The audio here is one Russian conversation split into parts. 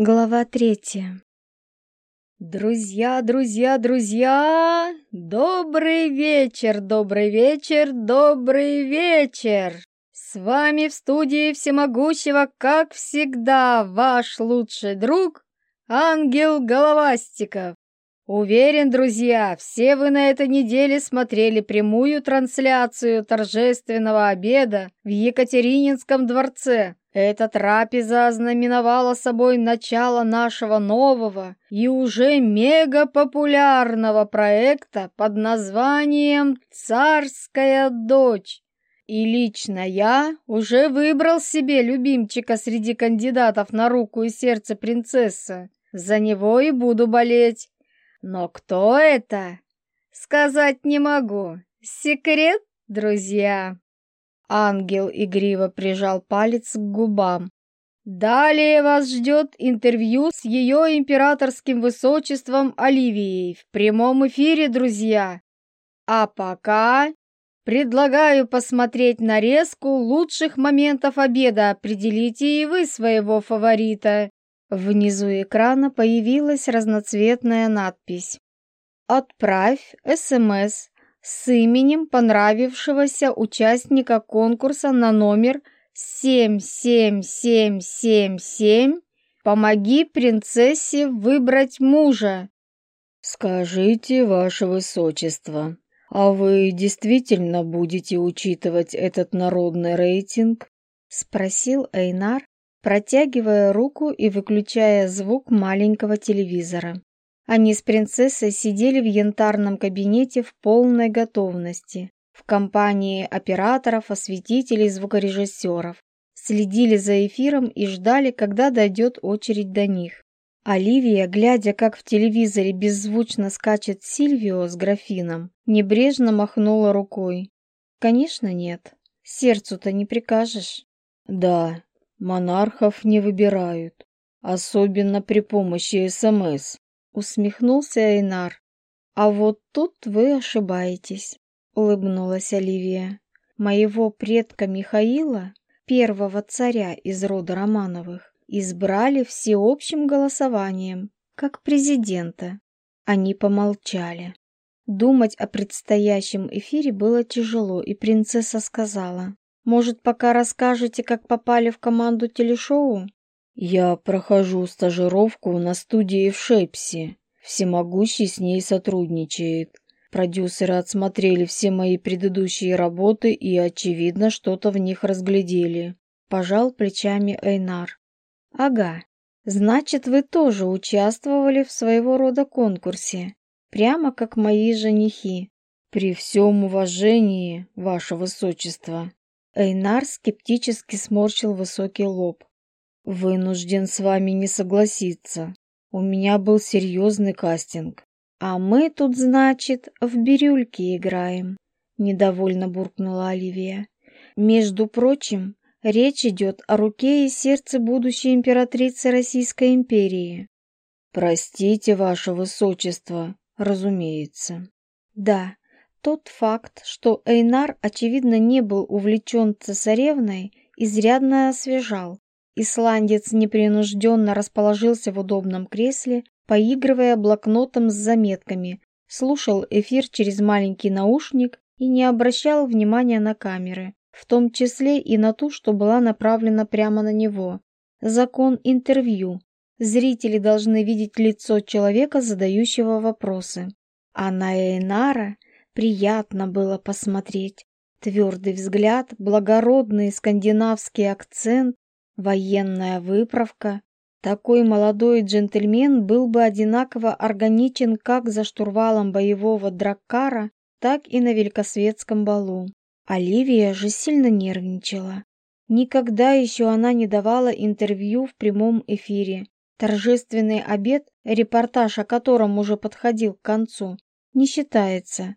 Глава третья. Друзья, друзья, друзья! Добрый вечер, добрый вечер, добрый вечер! С вами в студии всемогущего, как всегда, ваш лучший друг Ангел Головастиков. Уверен, друзья, все вы на этой неделе смотрели прямую трансляцию торжественного обеда в Екатерининском дворце, эта трапеза знаменовала собой начало нашего нового и уже мегапопулярного проекта под названием «Царская дочь». И лично я уже выбрал себе любимчика среди кандидатов на руку и сердце принцессы. За него и буду болеть. Но кто это? Сказать не могу. Секрет, друзья. Ангел игриво прижал палец к губам. Далее вас ждет интервью с ее императорским высочеством Оливией в прямом эфире, друзья. А пока предлагаю посмотреть нарезку лучших моментов обеда, определите и вы своего фаворита. Внизу экрана появилась разноцветная надпись. Отправь СМС с именем понравившегося участника конкурса на номер 77777 «Помоги принцессе выбрать мужа». «Скажите, ваше высочество, а вы действительно будете учитывать этот народный рейтинг?» — спросил Эйнар, протягивая руку и выключая звук маленького телевизора. Они с принцессой сидели в янтарном кабинете в полной готовности, в компании операторов, осветителей, звукорежиссеров. Следили за эфиром и ждали, когда дойдет очередь до них. Оливия, глядя, как в телевизоре беззвучно скачет Сильвио с графином, небрежно махнула рукой. «Конечно нет. Сердцу-то не прикажешь». «Да, монархов не выбирают, особенно при помощи СМС», усмехнулся Эйнар. «А вот тут вы ошибаетесь», — улыбнулась Оливия. «Моего предка Михаила, первого царя из рода Романовых, избрали всеобщим голосованием, как президента». Они помолчали. Думать о предстоящем эфире было тяжело, и принцесса сказала, «Может, пока расскажете, как попали в команду телешоу?» Я прохожу стажировку на студии в Шепсе. Всемогущий с ней сотрудничает. Продюсеры отсмотрели все мои предыдущие работы и, очевидно, что-то в них разглядели. Пожал плечами Эйнар. Ага, значит, вы тоже участвовали в своего рода конкурсе. Прямо как мои женихи. При всем уважении, ваше высочество. Эйнар скептически сморщил высокий лоб вынужден с вами не согласиться. У меня был серьезный кастинг. А мы тут, значит, в бирюльке играем», — недовольно буркнула Оливия. «Между прочим, речь идет о руке и сердце будущей императрицы Российской империи». «Простите, ваше высочество, разумеется». «Да, тот факт, что Эйнар, очевидно, не был увлечен цесаревной, изрядно освежал Исландец непринужденно расположился в удобном кресле, поигрывая блокнотом с заметками, слушал эфир через маленький наушник и не обращал внимания на камеры, в том числе и на ту, что была направлена прямо на него. Закон интервью. Зрители должны видеть лицо человека, задающего вопросы. А на Эйнара приятно было посмотреть. Твердый взгляд, благородный скандинавский акцент, Военная выправка. Такой молодой джентльмен был бы одинаково органичен как за штурвалом боевого драккара, так и на великосветском балу. Оливия же сильно нервничала. Никогда еще она не давала интервью в прямом эфире. Торжественный обед, репортаж о котором уже подходил к концу, не считается.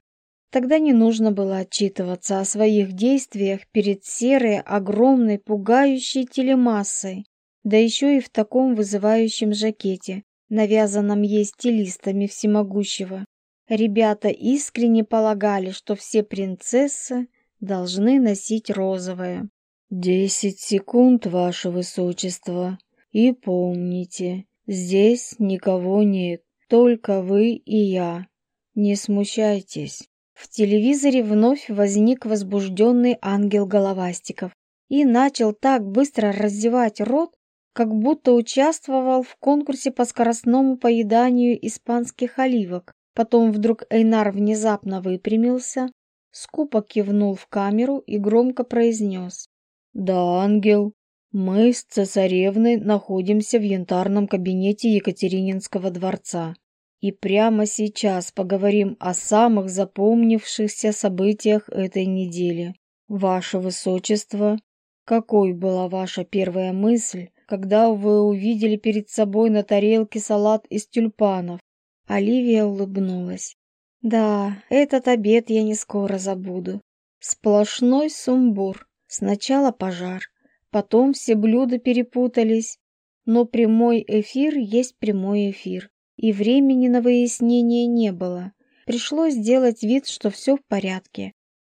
Тогда не нужно было отчитываться о своих действиях перед серой, огромной, пугающей телемассой, да еще и в таком вызывающем жакете, навязанном ей стилистами всемогущего. Ребята искренне полагали, что все принцессы должны носить розовое. «Десять секунд, ваше высочество, и помните, здесь никого нет, только вы и я. Не смущайтесь». В телевизоре вновь возник возбужденный ангел Головастиков и начал так быстро раздевать рот, как будто участвовал в конкурсе по скоростному поеданию испанских оливок. Потом вдруг Эйнар внезапно выпрямился, скупо кивнул в камеру и громко произнес. «Да, ангел, мы с цесаревной находимся в янтарном кабинете Екатерининского дворца. И прямо сейчас поговорим о самых запомнившихся событиях этой недели. Ваше Высочество, какой была ваша первая мысль, когда вы увидели перед собой на тарелке салат из тюльпанов? Оливия улыбнулась. Да, этот обед я не скоро забуду. Сплошной сумбур. Сначала пожар, потом все блюда перепутались. Но прямой эфир есть прямой эфир и времени на выяснение не было. Пришлось сделать вид, что все в порядке.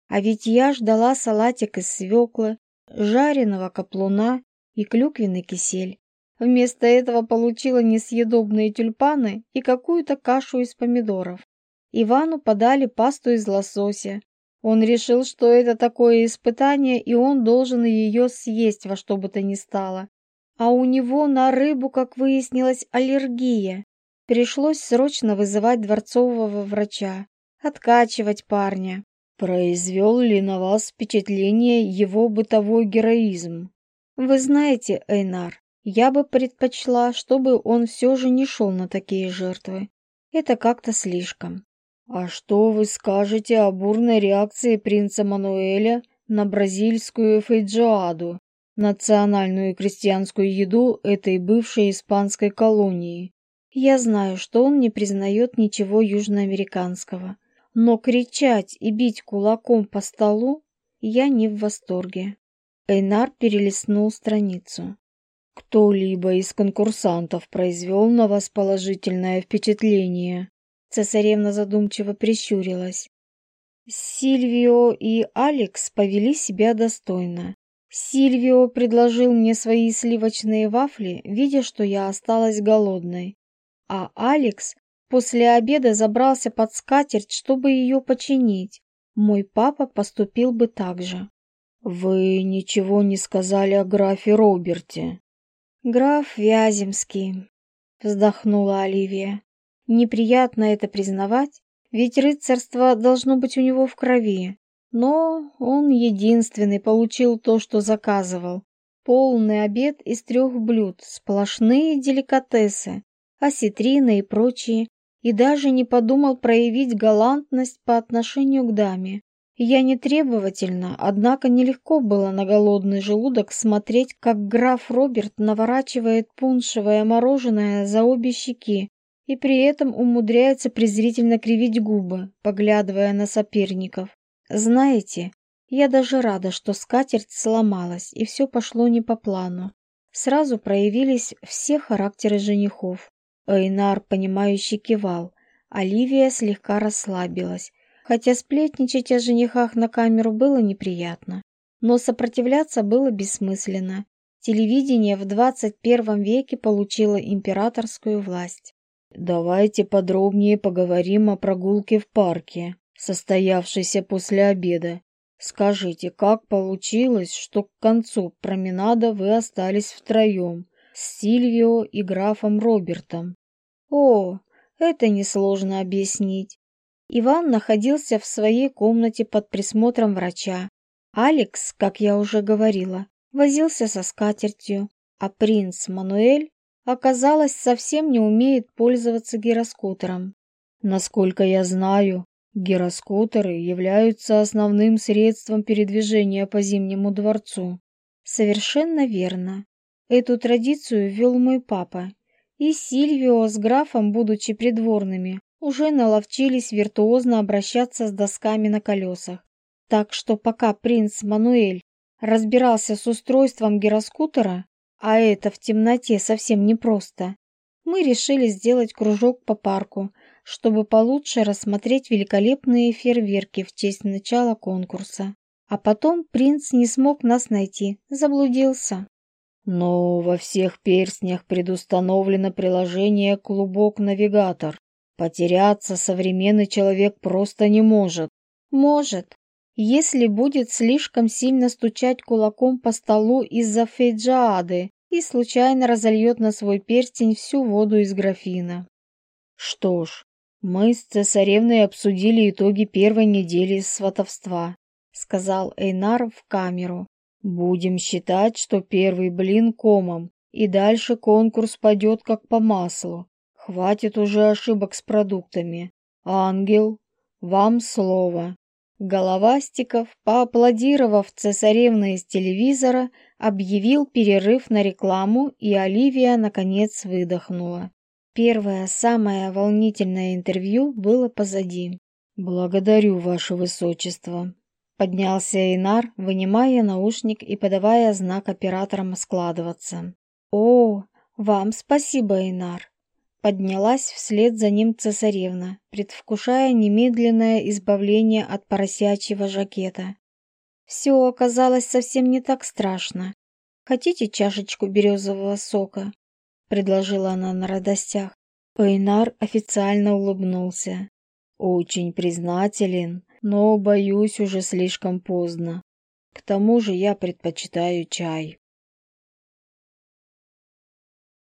А ведь я ждала салатик из свеклы, жареного каплуна и клюквенный кисель. Вместо этого получила несъедобные тюльпаны и какую-то кашу из помидоров. Ивану подали пасту из лосося. Он решил, что это такое испытание, и он должен ее съесть во что бы то ни стало. А у него на рыбу, как выяснилось, аллергия. Пришлось срочно вызывать дворцового врача, откачивать парня. Произвел ли на вас впечатление его бытовой героизм? Вы знаете, Эйнар, я бы предпочла, чтобы он все же не шел на такие жертвы. Это как-то слишком. А что вы скажете о бурной реакции принца Мануэля на бразильскую фейджоаду, национальную крестьянскую еду этой бывшей испанской колонии? Я знаю, что он не признает ничего южноамериканского. Но кричать и бить кулаком по столу я не в восторге. Эйнар перелистнул страницу. Кто-либо из конкурсантов произвел на вас положительное впечатление. Цесаревна задумчиво прищурилась. Сильвио и Алекс повели себя достойно. Сильвио предложил мне свои сливочные вафли, видя, что я осталась голодной а Алекс после обеда забрался под скатерть, чтобы ее починить. Мой папа поступил бы так же. «Вы ничего не сказали о графе Роберте?» «Граф Вяземский», — вздохнула Оливия. «Неприятно это признавать, ведь рыцарство должно быть у него в крови. Но он единственный получил то, что заказывал. Полный обед из трех блюд, сплошные деликатесы, осетрина и прочие, и даже не подумал проявить галантность по отношению к даме. Я не требовательна, однако нелегко было на голодный желудок смотреть, как граф Роберт наворачивает пуншевое мороженое за обе щеки и при этом умудряется презрительно кривить губы, поглядывая на соперников. Знаете, я даже рада, что скатерть сломалась и все пошло не по плану. Сразу проявились все характеры женихов. Эйнар, понимающий, кивал. Оливия слегка расслабилась. Хотя сплетничать о женихах на камеру было неприятно, но сопротивляться было бессмысленно. Телевидение в 21 веке получило императорскую власть. «Давайте подробнее поговорим о прогулке в парке, состоявшейся после обеда. Скажите, как получилось, что к концу променада вы остались втроем?» Сильвио и графом Робертом. О, это несложно объяснить. Иван находился в своей комнате под присмотром врача. Алекс, как я уже говорила, возился со скатертью, а принц Мануэль, оказалось, совсем не умеет пользоваться гироскутером. Насколько я знаю, гироскутеры являются основным средством передвижения по Зимнему дворцу. Совершенно верно. Эту традицию вел мой папа. И Сильвио с графом, будучи придворными, уже наловчились виртуозно обращаться с досками на колесах. Так что пока принц Мануэль разбирался с устройством гироскутера, а это в темноте совсем непросто, мы решили сделать кружок по парку, чтобы получше рассмотреть великолепные фейерверки в честь начала конкурса. А потом принц не смог нас найти, заблудился. Но во всех перстнях предустановлено приложение «Клубок-навигатор». Потеряться современный человек просто не может. Может, если будет слишком сильно стучать кулаком по столу из-за фейджаады и случайно разольет на свой перстень всю воду из графина. Что ж, мы с цесаревной обсудили итоги первой недели сватовства, сказал Эйнар в камеру. Будем считать, что первый блин комом, и дальше конкурс пойдет как по маслу. Хватит уже ошибок с продуктами. Ангел, вам слово. Головастиков, поаплодировав цесаревна из телевизора, объявил перерыв на рекламу, и Оливия, наконец, выдохнула. Первое, самое волнительное интервью было позади. «Благодарю, Ваше Высочество», Поднялся Эйнар, вынимая наушник и подавая знак операторам складываться. «О, вам спасибо, Эйнар!» Поднялась вслед за ним цесаревна, предвкушая немедленное избавление от поросячьего жакета. Все оказалось совсем не так страшно. «Хотите чашечку березового сока?» — предложила она на радостях. Эйнар официально улыбнулся. «Очень признателен», но, боюсь, уже слишком поздно. К тому же я предпочитаю чай.